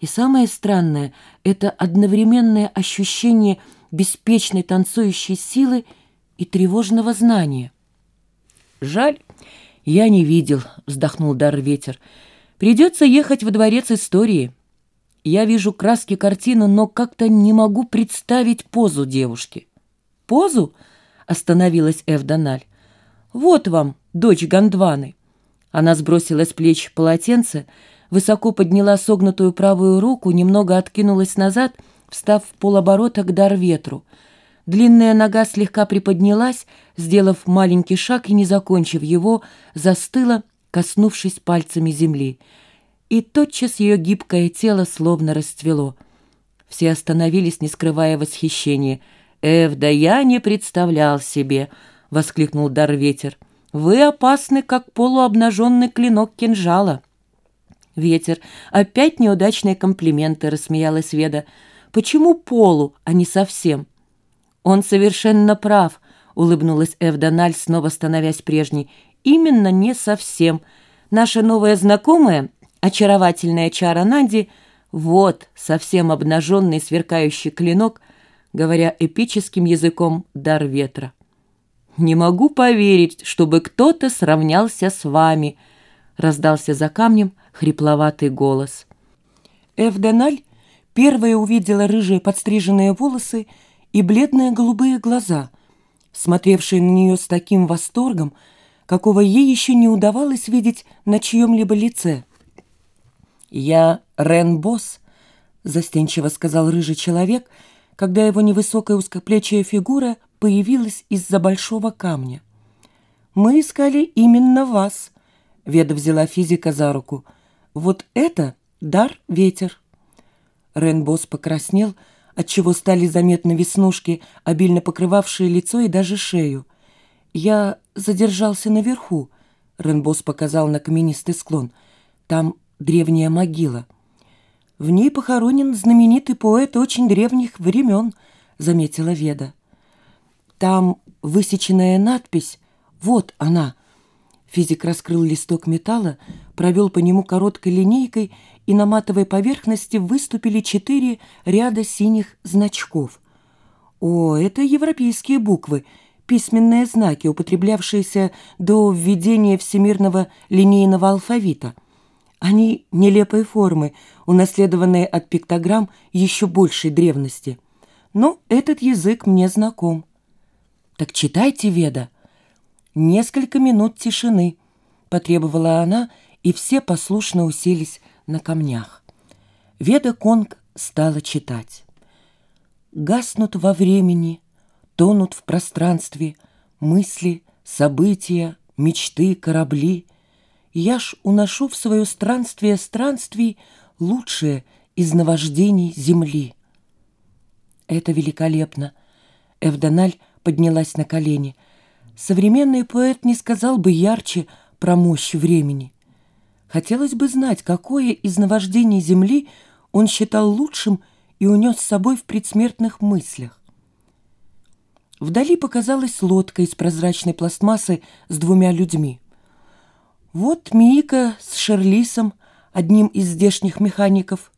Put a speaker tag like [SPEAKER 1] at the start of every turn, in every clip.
[SPEAKER 1] И самое странное — это одновременное ощущение беспечной танцующей силы и тревожного знания.
[SPEAKER 2] «Жаль, я не видел», — вздохнул дар ветер. «Придется ехать в дворец истории. Я вижу краски картины, но как-то не могу представить позу девушки».
[SPEAKER 1] «Позу?» — остановилась Эвдональ. «Вот вам, дочь Гондваны». Она сбросила с плеч полотенце, высоко подняла согнутую правую руку, немного откинулась назад, встав в полоборота к дар ветру. Длинная нога слегка приподнялась, сделав маленький шаг и, не закончив его, застыла, коснувшись пальцами земли. И тотчас ее гибкое тело словно расцвело. Все остановились, не скрывая восхищения. «Эв, да я не представлял себе!» — воскликнул дар ветер. «Вы опасны, как полуобнаженный клинок кинжала». Ветер. Опять неудачные комплименты, рассмеялась Веда. Почему полу, а не совсем? Он совершенно прав, улыбнулась Эвдональ, снова становясь прежней. Именно не совсем. Наша новая знакомая, очаровательная Чара Нанди, вот совсем обнаженный сверкающий клинок, говоря эпическим языком дар ветра. «Не могу поверить, чтобы кто-то сравнялся с вами», раздался за камнем хрипловатый голос. Эвденаль первая увидела рыжие подстриженные волосы и бледные голубые глаза, смотревшие на нее с таким восторгом, какого ей еще не удавалось видеть на чьем-либо лице. «Я Рен Босс», — застенчиво сказал рыжий человек, когда его невысокая узкоплечья фигура появилась из-за большого камня. «Мы искали именно вас», — Веда взяла физика за руку — вот это дар ветер. Ренбос покраснел, отчего стали заметны веснушки, обильно покрывавшие лицо и даже шею. Я задержался наверху. Ренбос показал на каменистый склон. Там древняя могила. В ней похоронен знаменитый поэт очень древних времен, заметила Веда. Там высеченная надпись, вот она. Физик раскрыл листок металла, провел по нему короткой линейкой, и на матовой поверхности выступили четыре ряда синих значков. О, это европейские буквы, письменные знаки, употреблявшиеся до введения всемирного линейного алфавита. Они нелепой формы, унаследованные от пиктограмм еще большей древности. Но этот язык мне знаком. Так читайте, Веда. Несколько минут тишины, потребовала она, — и все послушно уселись на камнях. Веда Конг стала читать. Гаснут во времени, тонут в пространстве мысли, события, мечты, корабли. Я ж уношу в свое странствие странствий лучшее из наваждений земли. Это великолепно. Эвдональ поднялась на колени. Современный поэт не сказал бы ярче про мощь времени. Хотелось бы знать, какое из наваждений Земли он считал лучшим и унес с собой в предсмертных мыслях. Вдали показалась лодка из прозрачной пластмассы с двумя людьми. Вот Мика с Шерлисом, одним из здешних механиков.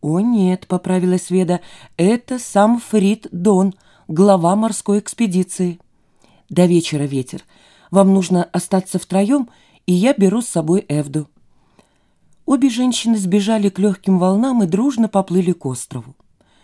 [SPEAKER 1] «О нет», — поправилась Веда, — «это сам Фрид Дон, глава морской экспедиции». «До вечера ветер. Вам нужно остаться втроем и я беру с собой Эвду». Обе женщины сбежали к легким волнам и дружно поплыли к острову.